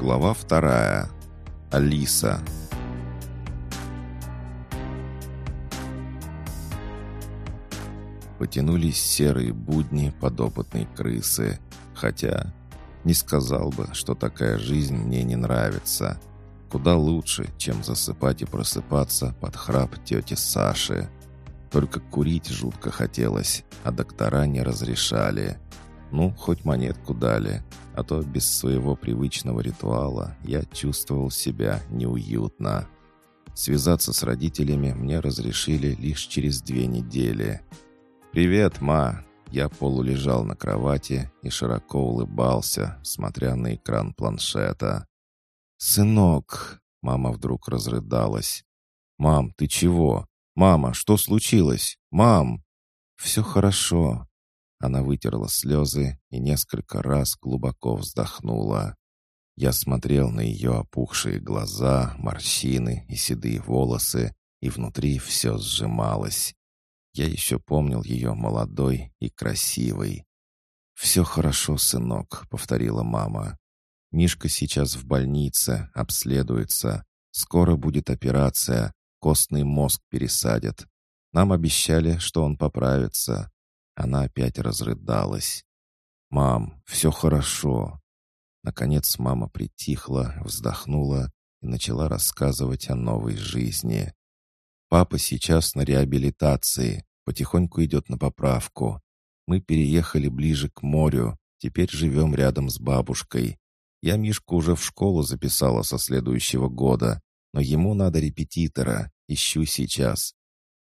Глава вторая. Алиса. Потянулись серые будни подопытной крысы. Хотя не сказал бы, что такая жизнь мне не нравится. Куда лучше, чем засыпать и просыпаться под храп тети Саши. Только курить жутко хотелось, а доктора не разрешали. Ну, хоть монетку дали, а то без своего привычного ритуала я чувствовал себя неуютно. Связаться с родителями мне разрешили лишь через две недели. «Привет, ма!» Я полулежал на кровати и широко улыбался, смотря на экран планшета. «Сынок!» — мама вдруг разрыдалась. «Мам, ты чего? Мама, что случилось? Мам!» «Все хорошо. Она вытерла слезы и несколько раз глубоко вздохнула. Я смотрел на ее опухшие глаза, морщины и седые волосы, и внутри все сжималось. Я еще помнил ее молодой и красивой. «Все хорошо, сынок», — повторила мама. «Мишка сейчас в больнице, обследуется. Скоро будет операция, костный мозг пересадят. Нам обещали, что он поправится. Она опять разрыдалась. «Мам, все хорошо». Наконец мама притихла, вздохнула и начала рассказывать о новой жизни. «Папа сейчас на реабилитации, потихоньку идет на поправку. Мы переехали ближе к морю, теперь живем рядом с бабушкой. Я Мишку уже в школу записала со следующего года, но ему надо репетитора, ищу сейчас.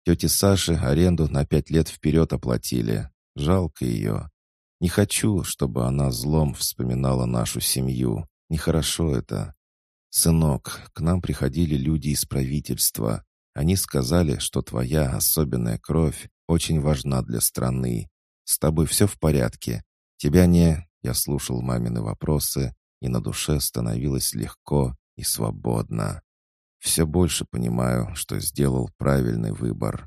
Тете Саше аренду на пять лет вперед оплатили. Жалко ее. Не хочу, чтобы она злом вспоминала нашу семью. Нехорошо это. Сынок, к нам приходили люди из правительства. Они сказали, что твоя особенная кровь очень важна для страны. С тобой все в порядке. Тебя не...» Я слушал мамины вопросы, и на душе становилось легко и свободно. Все больше понимаю, что сделал правильный выбор.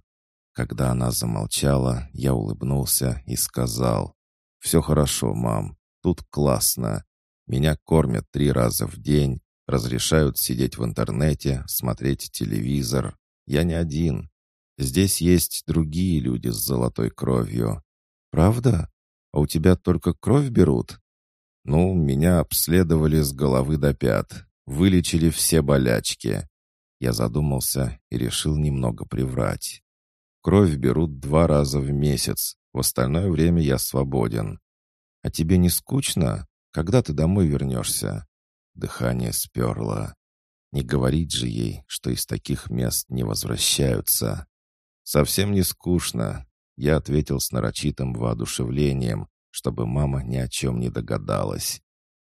Когда она замолчала, я улыбнулся и сказал, «Все хорошо, мам, тут классно. Меня кормят три раза в день, разрешают сидеть в интернете, смотреть телевизор. Я не один. Здесь есть другие люди с золотой кровью. Правда? А у тебя только кровь берут? Ну, меня обследовали с головы до пят, вылечили все болячки. Я задумался и решил немного приврать. Кровь берут два раза в месяц, в остальное время я свободен. А тебе не скучно? Когда ты домой вернешься?» Дыхание сперло. Не говорить же ей, что из таких мест не возвращаются. «Совсем не скучно», — я ответил с нарочитым воодушевлением, чтобы мама ни о чем не догадалась.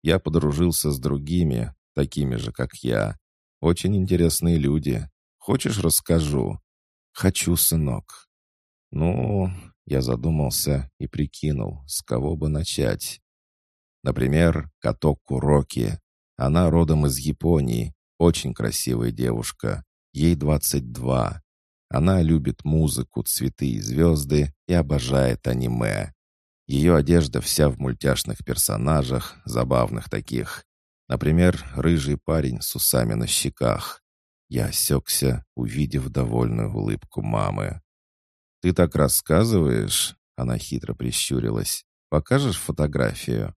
«Я подружился с другими, такими же, как я, очень интересные люди. Хочешь, расскажу?» «Хочу, сынок». «Ну...» — я задумался и прикинул, с кого бы начать. Например, Катоку Роки. Она родом из Японии, очень красивая девушка. Ей 22. Она любит музыку, цветы и звезды и обожает аниме. Ее одежда вся в мультяшных персонажах, забавных таких. Например, рыжий парень с усами на щеках. Я осекся, увидев довольную улыбку мамы. «Ты так рассказываешь?» — она хитро прищурилась. «Покажешь фотографию?»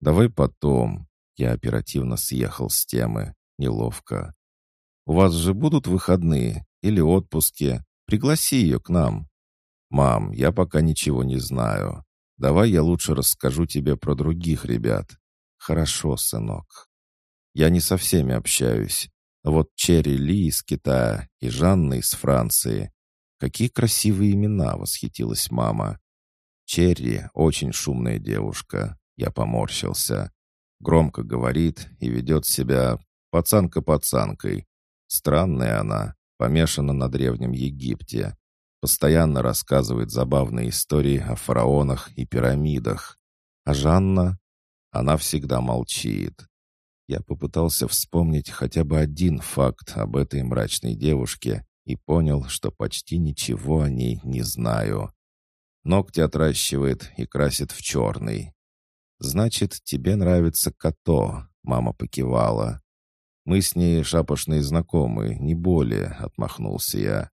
«Давай потом». Я оперативно съехал с темы. Неловко. «У вас же будут выходные или отпуски? Пригласи ее к нам». «Мам, я пока ничего не знаю. Давай я лучше расскажу тебе про других ребят». «Хорошо, сынок». Я не со всеми общаюсь. Вот Черри Ли из Китая и Жанна из Франции. Какие красивые имена, восхитилась мама. Черри очень шумная девушка. Я поморщился. Громко говорит и ведет себя пацанка-пацанкой. Странная она, помешана на Древнем Египте. Постоянно рассказывает забавные истории о фараонах и пирамидах. А Жанна? Она всегда молчит. Я попытался вспомнить хотя бы один факт об этой мрачной девушке и понял, что почти ничего о ней не знаю. Ногти отращивает и красит в черный. «Значит, тебе нравится Като», — Мама покивала. «Мы с ней шапошные знакомые, не более», — отмахнулся я.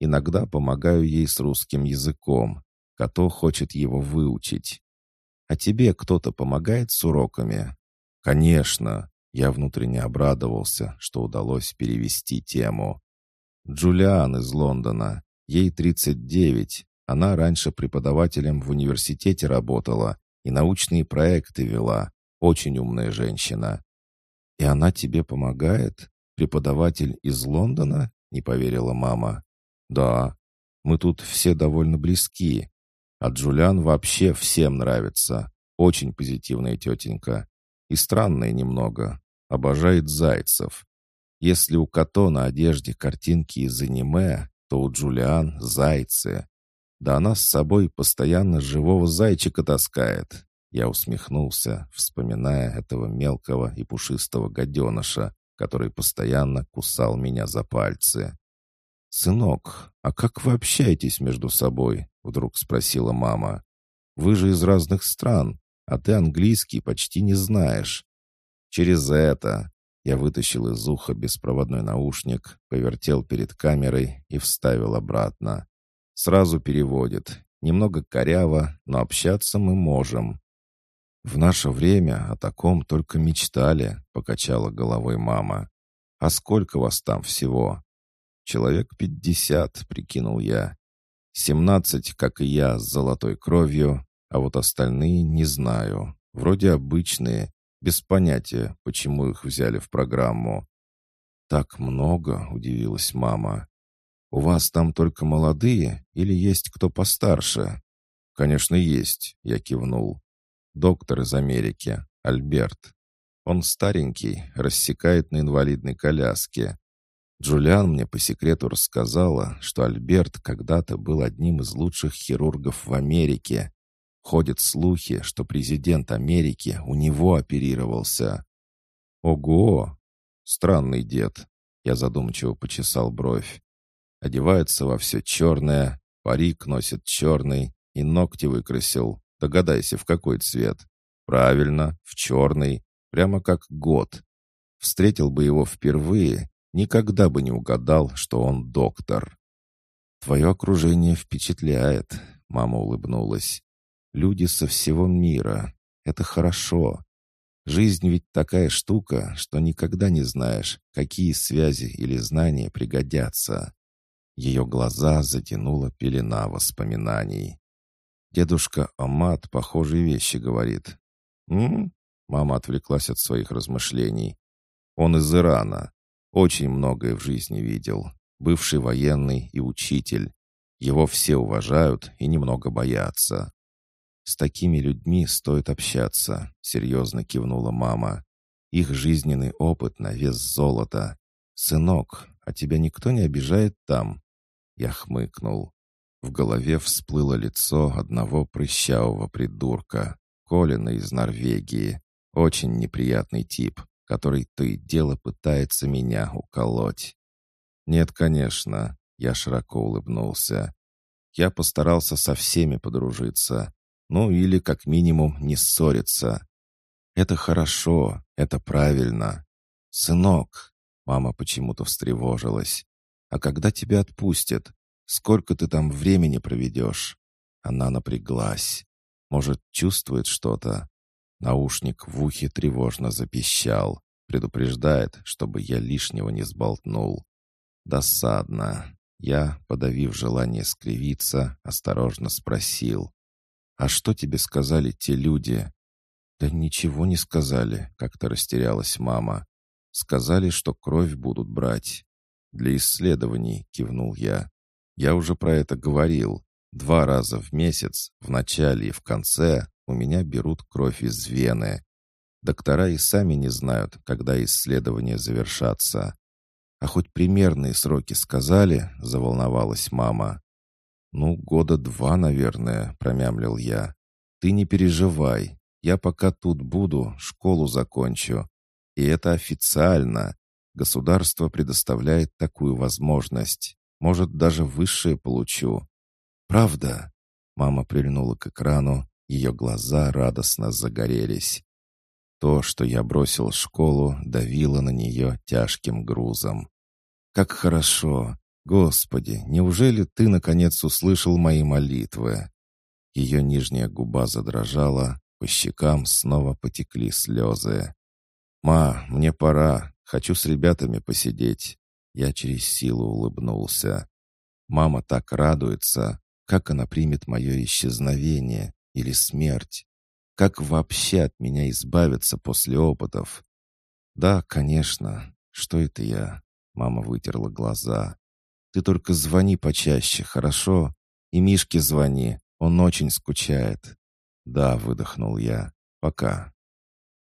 «Иногда помогаю ей с русским языком. Като хочет его выучить. А тебе кто-то помогает с уроками?» «Конечно!» Я внутренне обрадовался, что удалось перевести тему. Джулиан из Лондона. Ей 39. Она раньше преподавателем в университете работала и научные проекты вела. Очень умная женщина. «И она тебе помогает? Преподаватель из Лондона?» — не поверила мама. «Да. Мы тут все довольно близки. А Джулиан вообще всем нравится. Очень позитивная тетенька. И странная немного. Обожает зайцев. Если у Като на одежде картинки из аниме, то у Джулиан зайцы. Да она с собой постоянно живого зайчика таскает. Я усмехнулся, вспоминая этого мелкого и пушистого гаденыша, который постоянно кусал меня за пальцы. «Сынок, а как вы общаетесь между собой?» — вдруг спросила мама. «Вы же из разных стран, а ты английский почти не знаешь». «Через это», я вытащил из уха беспроводной наушник, повертел перед камерой и вставил обратно. Сразу переводит. Немного коряво, но общаться мы можем. «В наше время о таком только мечтали», — покачала головой мама. «А сколько вас там всего?» «Человек пятьдесят», — прикинул я. «Семнадцать, как и я, с золотой кровью, а вот остальные не знаю. Вроде обычные, без понятия, почему их взяли в программу. «Так много», — удивилась мама. «У вас там только молодые или есть кто постарше?» «Конечно, есть», — я кивнул. «Доктор из Америки, Альберт. Он старенький, рассекает на инвалидной коляске. Джулиан мне по секрету рассказала, что Альберт когда-то был одним из лучших хирургов в Америке, Ходят слухи, что президент Америки у него оперировался. Ого! Странный дед. Я задумчиво почесал бровь. Одевается во все черное, парик носит черный и ногти выкрасил. Догадайся, в какой цвет. Правильно, в черный. Прямо как год. Встретил бы его впервые, никогда бы не угадал, что он доктор. «Твое окружение впечатляет», — мама улыбнулась. Люди со всего мира. Это хорошо. Жизнь ведь такая штука, что никогда не знаешь, какие связи или знания пригодятся. Ее глаза затянула пелена воспоминаний. Дедушка Амат похожие вещи говорит. «М?», Мама отвлеклась от своих размышлений. «Он из Ирана. Очень многое в жизни видел. Бывший военный и учитель. Его все уважают и немного боятся. «С такими людьми стоит общаться», — серьезно кивнула мама. «Их жизненный опыт на вес золота. Сынок, а тебя никто не обижает там?» Я хмыкнул. В голове всплыло лицо одного прыщавого придурка, Колина из Норвегии. Очень неприятный тип, который то и дело пытается меня уколоть. «Нет, конечно», — я широко улыбнулся. «Я постарался со всеми подружиться, ну или как минимум не ссориться. Это хорошо, это правильно. Сынок, мама почему-то встревожилась. А когда тебя отпустят? Сколько ты там времени проведешь? Она напряглась. Может, чувствует что-то? Наушник в ухе тревожно запищал. Предупреждает, чтобы я лишнего не сболтнул. Досадно. Я, подавив желание скривиться, осторожно спросил. «А что тебе сказали те люди?» «Да ничего не сказали», — как-то растерялась мама. «Сказали, что кровь будут брать». «Для исследований», — кивнул я. «Я уже про это говорил. Два раза в месяц, в начале и в конце, у меня берут кровь из вены. Доктора и сами не знают, когда исследования завершатся. А хоть примерные сроки сказали, заволновалась мама. «Ну, года два, наверное», — промямлил я. «Ты не переживай. Я пока тут буду, школу закончу. И это официально. Государство предоставляет такую возможность. Может, даже высшее получу». «Правда?» Мама прильнула к экрану, ее глаза радостно загорелись. То, что я бросил школу, давило на нее тяжким грузом. «Как хорошо! Господи, неужели ты, наконец, услышал мои молитвы?» Ее нижняя губа задрожала, по щекам снова потекли слезы. «Ма, мне пора. Хочу с ребятами посидеть». Я через силу улыбнулся. Мама так радуется. Как она примет мое исчезновение или смерть? Как вообще от меня избавиться после опытов? Да, конечно. Что это я? Мама вытерла глаза. Ты только звони почаще, хорошо? И Мишке звони. Он очень скучает. Да, выдохнул я. Пока.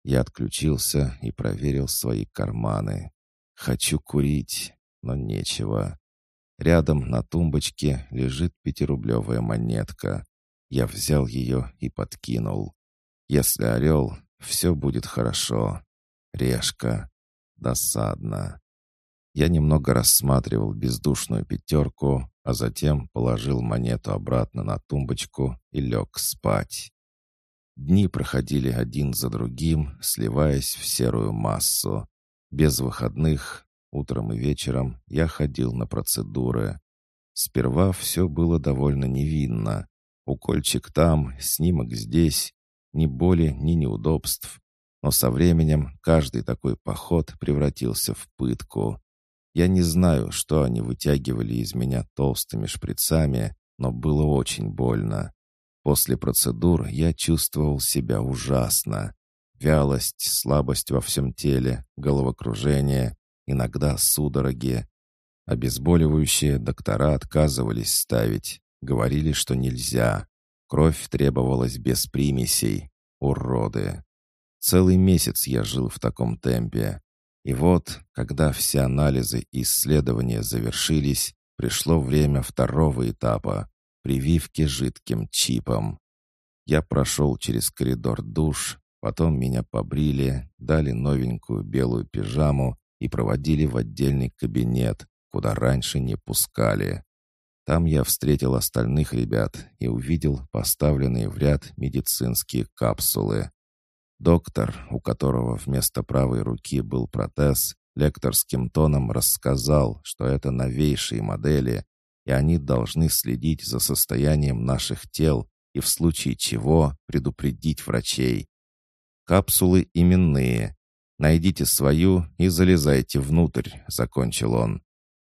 Я отключился и проверил свои карманы. Хочу курить, но нечего. Рядом на тумбочке лежит пятирублевая монетка. Я взял ее и подкинул. Если орел, все будет хорошо. Решка. Досадно. Я немного рассматривал бездушную пятерку, а затем положил монету обратно на тумбочку и лег спать. Дни проходили один за другим, сливаясь в серую массу. Без выходных, утром и вечером, я ходил на процедуры. Сперва все было довольно невинно. Укольчик там, снимок здесь, ни боли, ни неудобств. Но со временем каждый такой поход превратился в пытку. Я не знаю, что они вытягивали из меня толстыми шприцами, но было очень больно. После процедур я чувствовал себя ужасно. Вялость, слабость во всем теле, головокружение, иногда судороги. Обезболивающие доктора отказывались ставить, говорили, что нельзя. Кровь требовалась без примесей. Уроды. Целый месяц я жил в таком темпе. И вот, когда все анализы и исследования завершились, пришло время второго этапа — прививки жидким чипом. Я прошел через коридор душ, потом меня побрили, дали новенькую белую пижаму и проводили в отдельный кабинет, куда раньше не пускали. Там я встретил остальных ребят и увидел поставленные в ряд медицинские капсулы. Доктор, у которого вместо правой руки был протез, лекторским тоном рассказал, что это новейшие модели, и они должны следить за состоянием наших тел и в случае чего предупредить врачей. Капсулы именные. Найдите свою и залезайте внутрь, закончил он.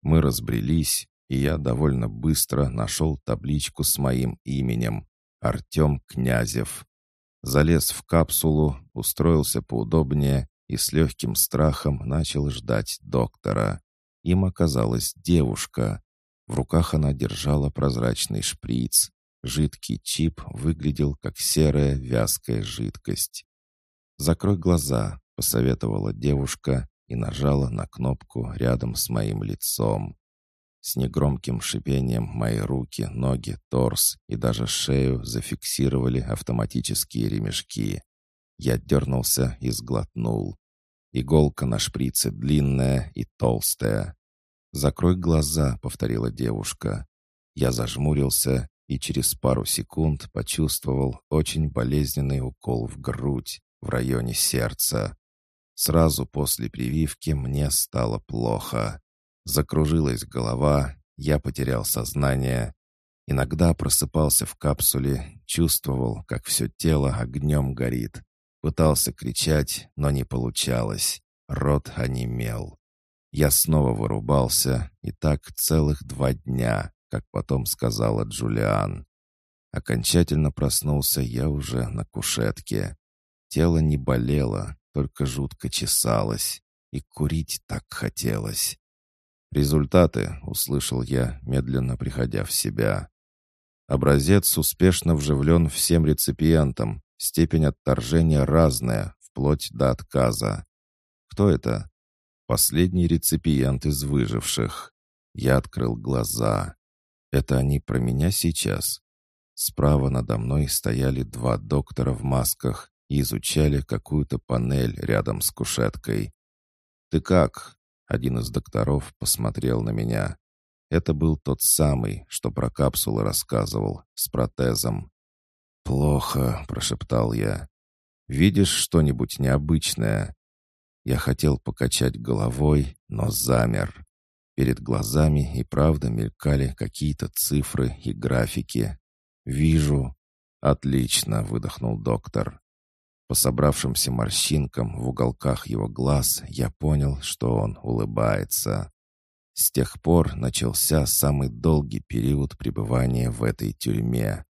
Мы разбрелись, и я довольно быстро нашел табличку с моим именем. Артем Князев. Залез в капсулу, устроился поудобнее и с легким страхом начал ждать доктора. Им оказалась девушка. В руках она держала прозрачный шприц. Жидкий чип выглядел как серая вязкая жидкость. «Закрой глаза», — посоветовала девушка и нажала на кнопку рядом с моим лицом. С негромким шипением мои руки, ноги, торс и даже шею зафиксировали автоматические ремешки. Я дернулся и сглотнул. Иголка на шприце длинная и толстая. «Закрой глаза», — повторила девушка. Я зажмурился и через пару секунд почувствовал очень болезненный укол в грудь, в районе сердца. Сразу после прививки мне стало плохо. Закружилась голова, я потерял сознание. Иногда просыпался в капсуле, чувствовал, как все тело огнем горит. Пытался кричать, но не получалось. Рот онемел. Я снова вырубался, и так целых два дня, как потом сказала Джулиан. Окончательно проснулся я уже на кушетке. Тело не болело, только жутко чесалось. И курить так хотелось. «Результаты», — услышал я, медленно приходя в себя. Образец успешно вживлен всем реципиентам. Степень отторжения разная, вплоть до отказа. Кто это? Последний реципиент из выживших. Я открыл глаза. Это они про меня сейчас? Справа надо мной стояли два доктора в масках и изучали какую-то панель рядом с кушеткой. «Ты как?» Один из докторов посмотрел на меня. Это был тот самый, что про капсулы рассказывал, с протезом. «Плохо», — прошептал я. Видишь что-нибудь необычное?» Я хотел покачать головой, но замер. Перед глазами и правда мелькали какие-то цифры и графики. «Вижу». «Отлично», — выдохнул доктор. По собравшимся морщинкам в уголках его глаз я понял, что он улыбается. С тех пор начался самый долгий период пребывания в этой тюрьме.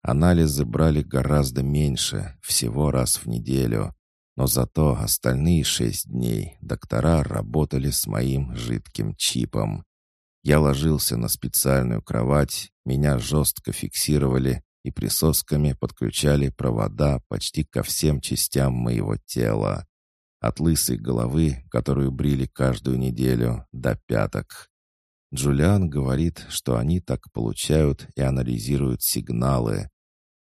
Анализы брали гораздо меньше, всего раз в неделю, но зато остальные шесть дней доктора работали с моим жидким чипом. Я ложился на специальную кровать, меня жестко фиксировали и присосками подключали провода почти ко всем частям моего тела. От лысой головы, которую брили каждую неделю, до пяток. Джулиан говорит, что они так получают и анализируют сигналы.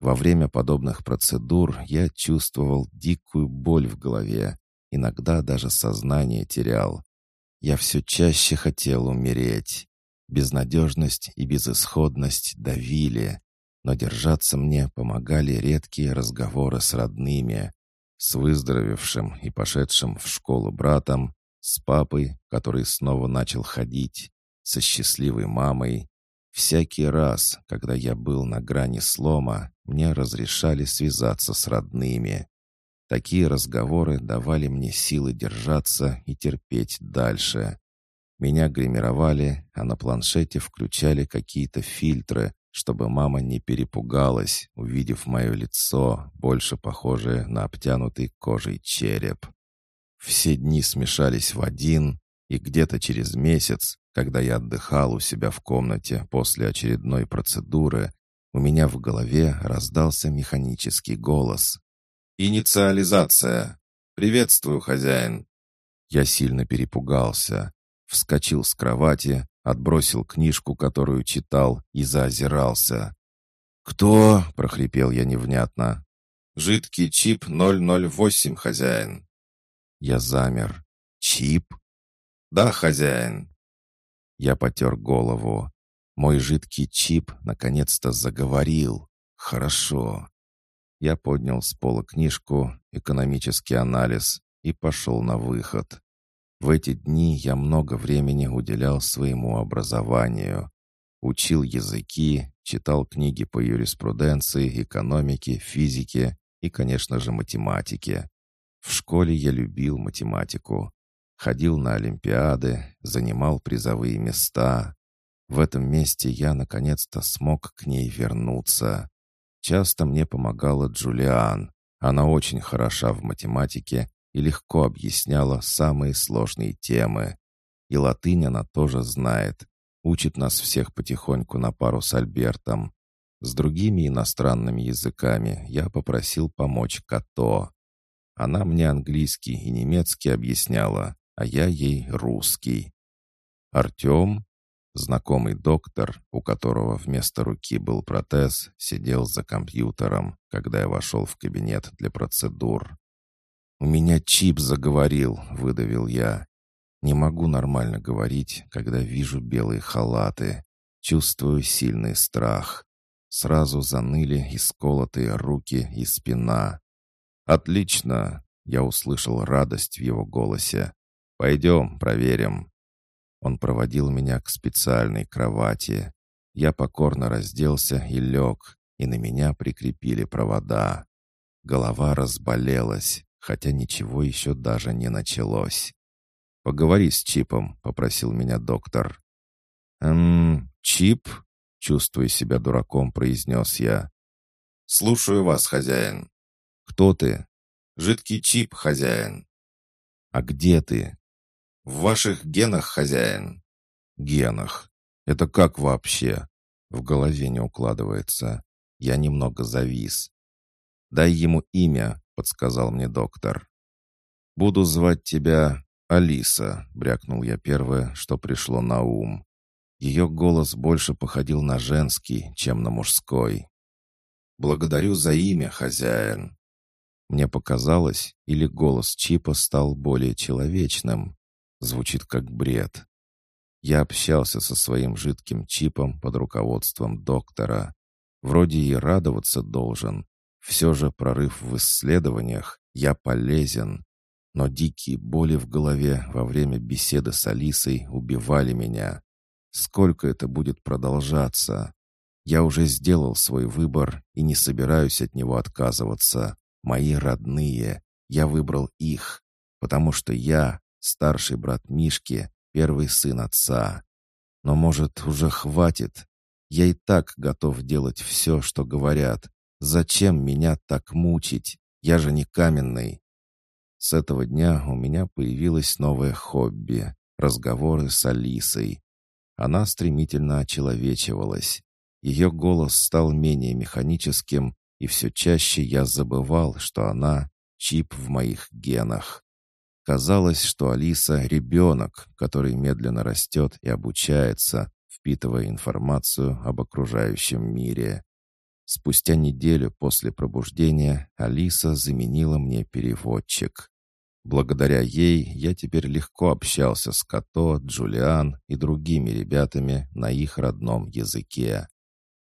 Во время подобных процедур я чувствовал дикую боль в голове, иногда даже сознание терял. Я все чаще хотел умереть. Безнадежность и безысходность давили, но держаться мне помогали редкие разговоры с родными, с выздоровевшим и пошедшим в школу братом, с папой, который снова начал ходить, со счастливой мамой, Всякий раз, когда я был на грани слома, мне разрешали связаться с родными. Такие разговоры давали мне силы держаться и терпеть дальше. Меня гримировали, а на планшете включали какие-то фильтры, чтобы мама не перепугалась, увидев мое лицо, больше похожее на обтянутый кожей череп. Все дни смешались в один, и где-то через месяц, когда я отдыхал у себя в комнате после очередной процедуры, у меня в голове раздался механический голос. «Инициализация! Приветствую, хозяин!» Я сильно перепугался, вскочил с кровати, отбросил книжку, которую читал, и заозирался. «Кто?» — прохрипел я невнятно. «Жидкий чип 008, хозяин». Я замер. «Чип?» «Да, хозяин». Я потер голову. Мой жидкий чип наконец-то заговорил. Хорошо. Я поднял с пола книжку «Экономический анализ» и пошел на выход. В эти дни я много времени уделял своему образованию. Учил языки, читал книги по юриспруденции, экономике, физике и, конечно же, математике. В школе я любил математику. Ходил на олимпиады, занимал призовые места. В этом месте я наконец-то смог к ней вернуться. Часто мне помогала Джулиан. Она очень хороша в математике и легко объясняла самые сложные темы. И латынь она тоже знает. Учит нас всех потихоньку на пару с Альбертом. С другими иностранными языками я попросил помочь Като. Она мне английский и немецкий объясняла, а я ей русский. Артем, знакомый доктор, у которого вместо руки был протез, сидел за компьютером, когда я вошел в кабинет для процедур. «У меня чип заговорил», — выдавил я. «Не могу нормально говорить, когда вижу белые халаты. Чувствую сильный страх. Сразу заныли исколотые руки и спина. «Отлично!» — я услышал радость в его голосе. «Пойдем, проверим». Он проводил меня к специальной кровати. Я покорно разделся и лег, и на меня прикрепили провода. Голова разболелась, хотя ничего еще даже не началось. «Поговори с Чипом», — попросил меня доктор. «Эм, Чип?» — чувствуя себя дураком, произнес я. «Слушаю вас, хозяин». «Кто ты?» «Жидкий Чип, хозяин». «А где ты?» «В ваших генах, хозяин». «Генах? Это как вообще?» В голове не укладывается. Я немного завис. «Дай ему имя», — подсказал мне доктор. «Буду звать тебя Алиса», — брякнул я первое, что пришло на ум. Ее голос больше походил на женский, чем на мужской. «Благодарю за имя, хозяин». Мне показалось, или голос Чипа стал более человечным. Звучит как бред. Я общался со своим жидким чипом под руководством доктора. Вроде и радоваться должен. Все же прорыв в исследованиях, я полезен. Но дикие боли в голове во время беседы с Алисой убивали меня. Сколько это будет продолжаться? Я уже сделал свой выбор и не собираюсь от него отказываться. Мои родные. Я выбрал их, потому что я, старший брат Мишки, первый сын отца. Но, может, уже хватит? Я и так готов делать все, что говорят. Зачем меня так мучить? Я же не каменный. С этого дня у меня появилось новое хобби — разговоры с Алисой. Она стремительно очеловечивалась. Ее голос стал менее механическим, и все чаще я забывал, что она — чип в моих генах. Казалось, что Алиса — ребенок, который медленно растет и обучается, впитывая информацию об окружающем мире. Спустя неделю после пробуждения Алиса заменила мне переводчик. Благодаря ей я теперь легко общался с Като, Джулиан и другими ребятами на их родном языке.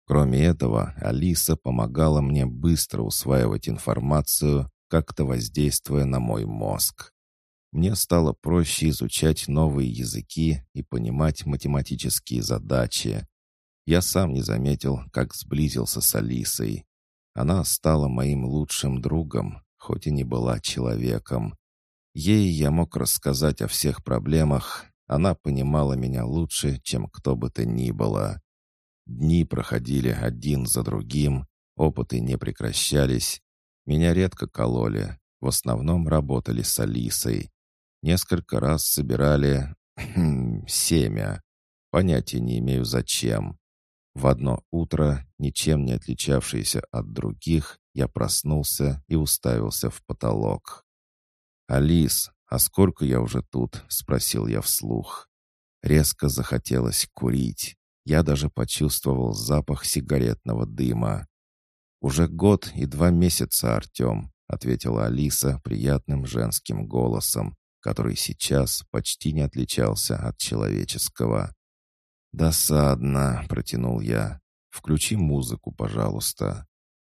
Кроме этого, Алиса помогала мне быстро усваивать информацию, как-то воздействуя на мой мозг. Мне стало проще изучать новые языки и понимать математические задачи. Я сам не заметил, как сблизился с Алисой. Она стала моим лучшим другом, хоть и не была человеком. Ей я мог рассказать о всех проблемах, она понимала меня лучше, чем кто бы то ни было. Дни проходили один за другим, опыты не прекращались. Меня редко кололи, в основном работали с Алисой. Несколько раз собирали семя. Понятия не имею зачем. В одно утро, ничем не отличавшееся от других, я проснулся и уставился в потолок. «Алис, а сколько я уже тут?» — спросил я вслух. Резко захотелось курить. Я даже почувствовал запах сигаретного дыма. «Уже год и два месяца, Артем», — ответила Алиса приятным женским голосом, который сейчас почти не отличался от человеческого. «Досадно», — протянул я. «Включи музыку, пожалуйста».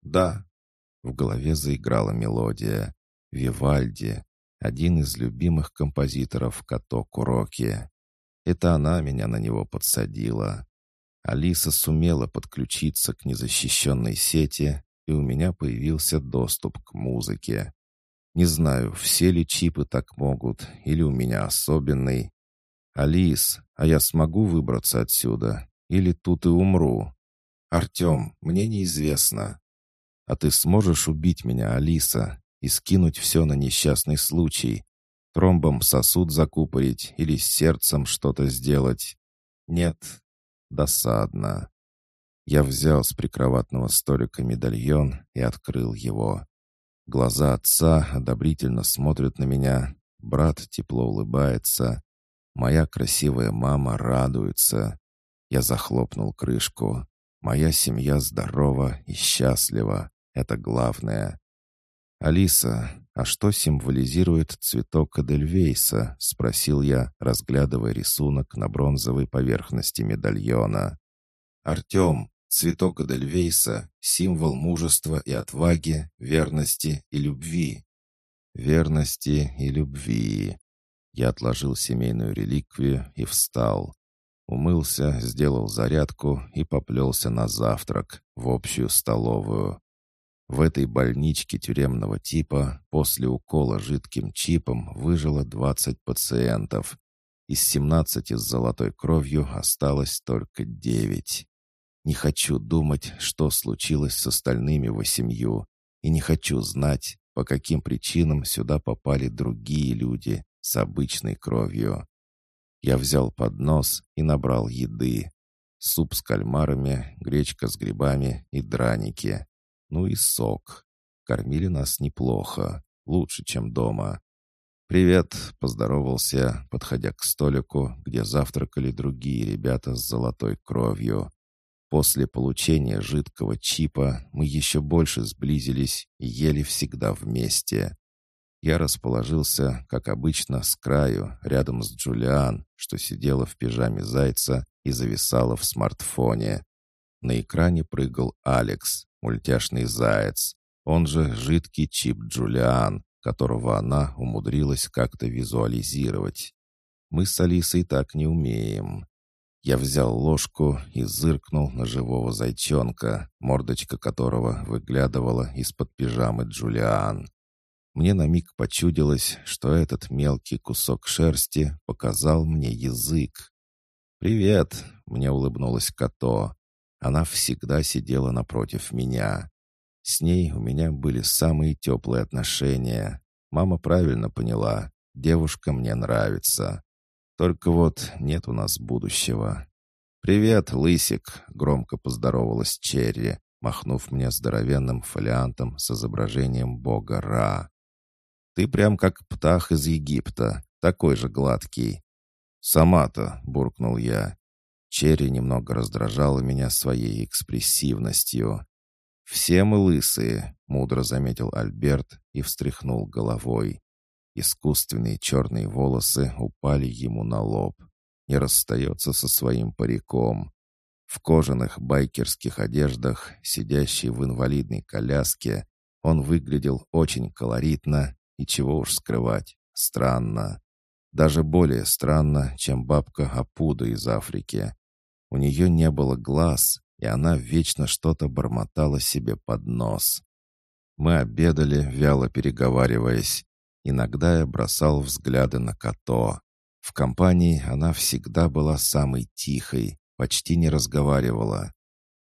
«Да». В голове заиграла мелодия. «Вивальди, один из любимых композиторов Като Куроки. Это она меня на него подсадила. Алиса сумела подключиться к незащищенной сети, и у меня появился доступ к музыке. Не знаю, все ли чипы так могут, или у меня особенный. «Алис, а я смогу выбраться отсюда? Или тут и умру?» «Артем, мне неизвестно». «А ты сможешь убить меня, Алиса, и скинуть все на несчастный случай. Тромбом сосуд закупорить или с сердцем что-то сделать. Нет, досадно. Я взял с прикроватного столика медальон и открыл его. Глаза отца одобрительно смотрят на меня, брат тепло улыбается, моя красивая мама радуется. Я захлопнул крышку. Моя семья здорова и счастлива. Это главное. «Алиса, а что символизирует цветок Эдельвейса?» — спросил я, разглядывая рисунок на бронзовой поверхности медальона. «Артем, цветок Эдельвейса — символ мужества и отваги, верности и любви». «Верности и любви». Я отложил семейную реликвию и встал. Умылся, сделал зарядку и поплелся на завтрак в общую столовую. В этой больничке тюремного типа после укола жидким чипом выжило 20 пациентов. Из 17 с золотой кровью осталось только 9. Не хочу думать, что случилось с остальными восемью, и не хочу знать, по каким причинам сюда попали другие люди с обычной кровью. Я взял поднос и набрал еды. Суп с кальмарами, гречка с грибами и драники. Ну и сок. Кормили нас неплохо, лучше, чем дома. «Привет», — поздоровался, подходя к столику, где завтракали другие ребята с золотой кровью. После получения жидкого чипа мы еще больше сблизились и ели всегда вместе. Я расположился, как обычно, с краю, рядом с Джулиан, что сидела в пижаме зайца и зависала в смартфоне. На экране прыгал Алекс, мультяшный заяц. он же жидкий чип Джулиан, которого она умудрилась как-то визуализировать. Мы с Алисой так не умеем. Я взял ложку и зыркнул на живого зайчонка, мордочка которого выглядывала из-под пижамы Джулиан. Мне на миг почудилось, что этот мелкий кусок шерсти показал мне язык. «Привет!» — мне улыбнулась Като. Она всегда сидела напротив меня. С ней у меня были самые теплые отношения. Мама правильно поняла. Девушка мне нравится. Только вот нет у нас будущего. «Привет, Лысик!» — громко поздоровалась Черри, махнув мне здоровенным фолиантом с изображением бога Ра. «Ты прям как птах из Египта, такой же гладкий». «Сама-то!» — буркнул я. Черри немного раздражала меня своей экспрессивностью. «Все мы лысые», — мудро заметил Альберт и встряхнул головой. Искусственные черные волосы упали ему на лоб. Не расстается со своим париком. В кожаных байкерских одеждах, сидящий в инвалидной коляске, он выглядел очень колоритно и чего уж скрывать, странно. Даже более странно, чем бабка Апуда из Африки. У нее не было глаз, и она вечно что-то бормотала себе под нос. Мы обедали, вяло переговариваясь. Иногда я бросал взгляды на Като. В компании она всегда была самой тихой, почти не разговаривала.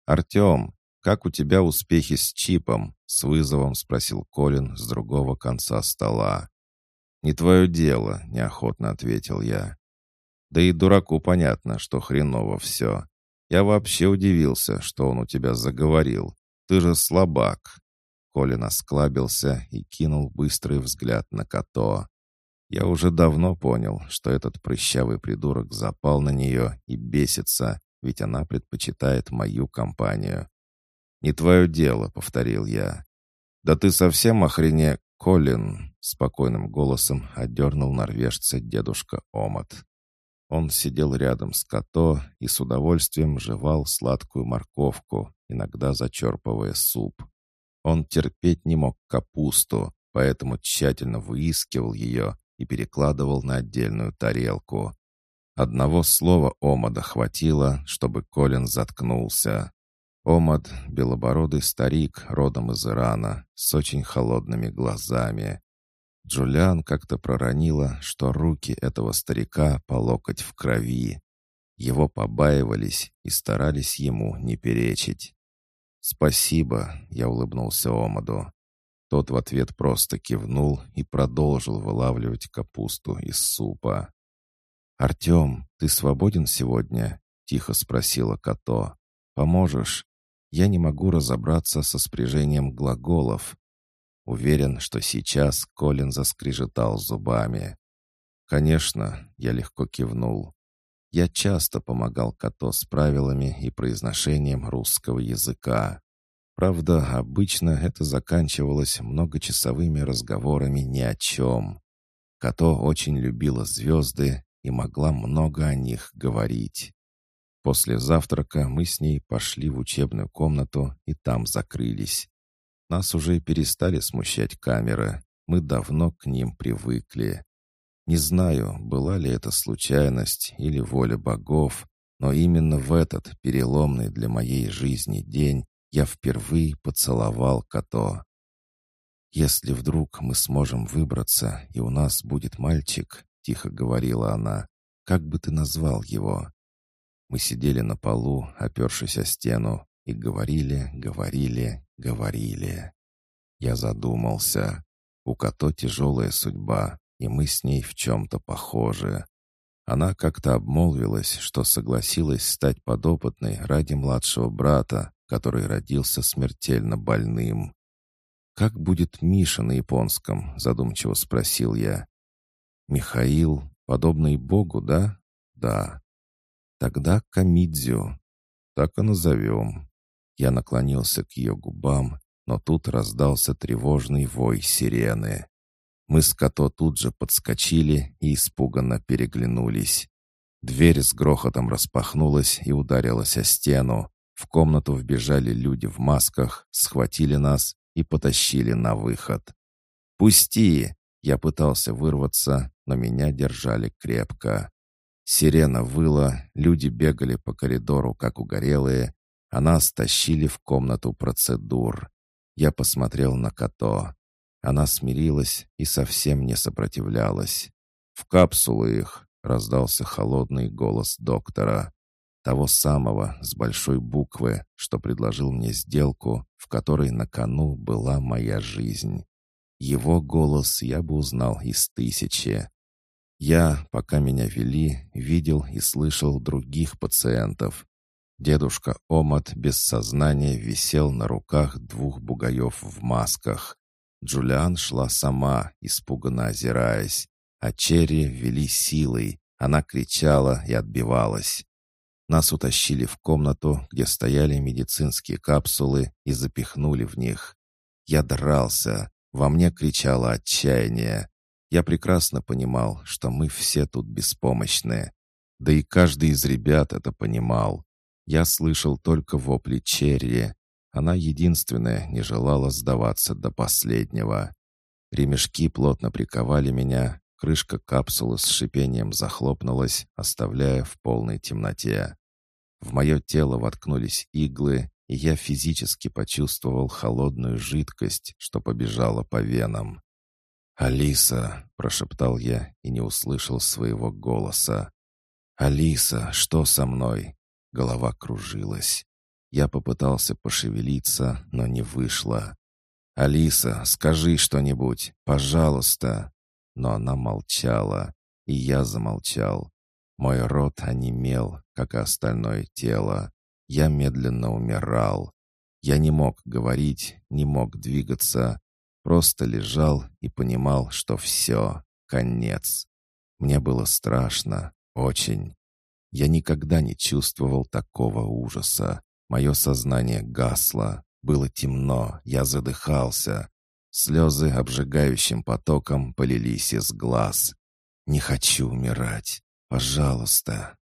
«Артем, как у тебя успехи с чипом?» — с вызовом спросил Колин с другого конца стола. «Не твое дело», — неохотно ответил я. «Да и дураку понятно, что хреново все. Я вообще удивился, что он у тебя заговорил. Ты же слабак». Колин осклабился и кинул быстрый взгляд на Като. Я уже давно понял, что этот прыщавый придурок запал на нее и бесится, ведь она предпочитает мою компанию. «Не твое дело», — повторил я. «Да ты совсем охрене...» «Колин», — спокойным голосом отдернул норвежца дедушка Омат. Он сидел рядом с Като и с удовольствием жевал сладкую морковку, иногда зачерпывая суп. Он терпеть не мог капусту, поэтому тщательно выискивал ее и перекладывал на отдельную тарелку. Одного слова Омада хватило, чтобы Колин заткнулся. Омад — белобородый старик, родом из Ирана, с очень холодными глазами. Джулиан как-то проронила, что руки этого старика по локоть в крови. Его побаивались и старались ему не перечить. «Спасибо», — я улыбнулся Омаду. Тот в ответ просто кивнул и продолжил вылавливать капусту из супа. «Артем, ты свободен сегодня?» — тихо спросила Като. «Поможешь? Я не могу разобраться со спряжением глаголов. Уверен, что сейчас Колин заскрежетал зубами. «Конечно», — я легко кивнул. Я часто помогал Като с правилами и произношением русского языка. Правда, обычно это заканчивалось многочасовыми разговорами ни о чем. Като очень любила звезды и могла много о них говорить. После завтрака мы с ней пошли в учебную комнату и там закрылись. Нас уже перестали смущать камеры. Мы давно к ним привыкли. Не знаю, была ли это случайность или воля богов, но именно в этот переломный для моей жизни день я впервые поцеловал Като. «Если вдруг мы сможем выбраться, и у нас будет мальчик», — тихо говорила она, — «как бы ты назвал его?» Мы сидели на полу, опершись о стену, и говорили, говорили, говорили. Я задумался. У Като тяжелая судьба, и мы с ней в чем-то похожи. Она как-то обмолвилась, что согласилась стать подопытной ради младшего брата, который родился смертельно больным. «Как будет Миша на японском?» — задумчиво спросил я. «Михаил, подобный Богу, да?» «Да». «Тогда Камидзю. Так и назовем. Я наклонился к ее губам, но тут раздался тревожный вой сирены. Мы с Като тут же подскочили и испуганно переглянулись. Дверь с грохотом распахнулась и ударилась о стену. В комнату вбежали люди в масках, схватили нас и потащили на выход. «Пусти!» Я пытался вырваться, но меня держали крепко. Сирена выла, люди бегали по коридору, как угорелые, а нас тащили в комнату процедур. Я посмотрел на Като. Она смирилась и совсем не сопротивлялась. «В капсулы их!» — раздался холодный голос доктора. Того самого, с большой буквы, что предложил мне сделку, в которой на кону была моя жизнь. Его голос я бы узнал из тысячи. Я, пока меня вели, видел и слышал других пациентов. Дедушка Омат без сознания висел на руках двух бугаев в масках. Джулиан шла сама, испуганно озираясь, а Черри вели силой. Она кричала и отбивалась. Нас утащили в комнату, где стояли медицинские капсулы, и запихнули в них. Я дрался. Во мне кричало отчаяние. Я прекрасно понимал, что мы все тут беспомощны. Да и каждый из ребят это понимал. Я слышал только вопли Черри. Она единственная не желала сдаваться до последнего. Ремешки плотно приковали меня, крышка капсулы с шипением захлопнулась, оставляя в полной темноте. В мое тело воткнулись иглы, и я физически почувствовал холодную жидкость, что побежала по венам. «Алиса!» — прошептал я и не услышал своего голоса. «Алиса, что со мной?» Голова кружилась. Я попытался пошевелиться, но не вышло. «Алиса, скажи что-нибудь, пожалуйста!» Но она молчала, и я замолчал. Мой рот онемел, как и остальное тело. Я медленно умирал. Я не мог говорить, не мог двигаться. Просто лежал и понимал, что все, конец. Мне было страшно, очень. Я никогда не чувствовал такого ужаса. Мое сознание гасло, было темно, я задыхался. Слезы обжигающим потоком полились из глаз. «Не хочу умирать. Пожалуйста».